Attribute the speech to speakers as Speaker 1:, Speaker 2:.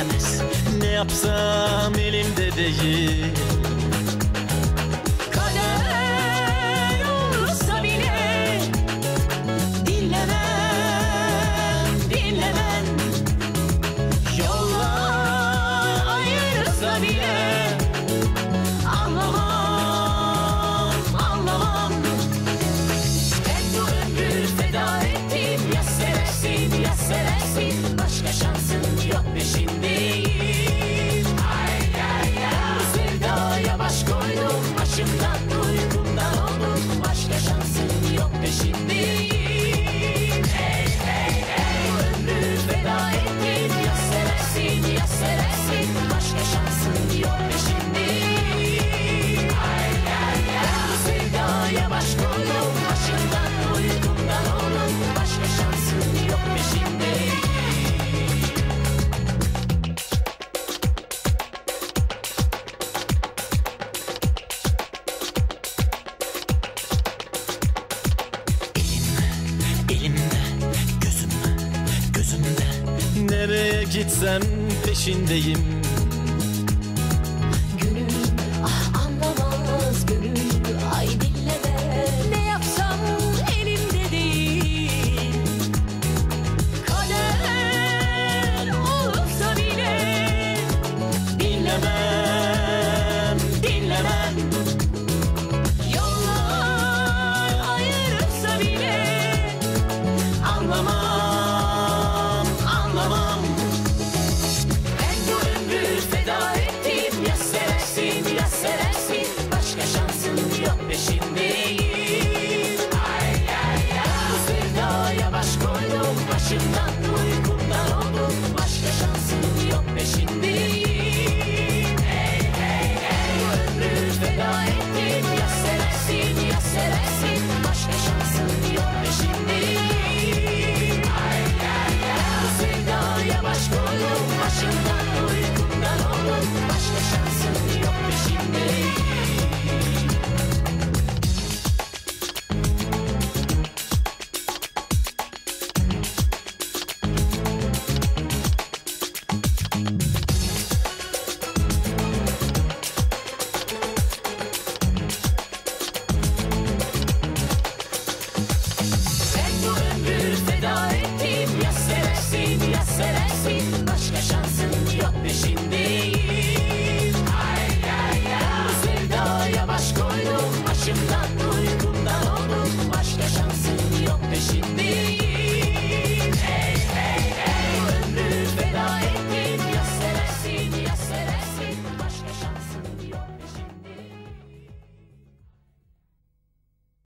Speaker 1: dönemez Ne yapsam elimde değil. Kader olsa bile Dinlemem, dinlemem. Yollar ayırsa bile Uykumdan oldum başka şansım yok peşinde gitsem peşindeyim. baş koydum Başımdan uykumdan oldum Başka şansım yok peşinde Russian love.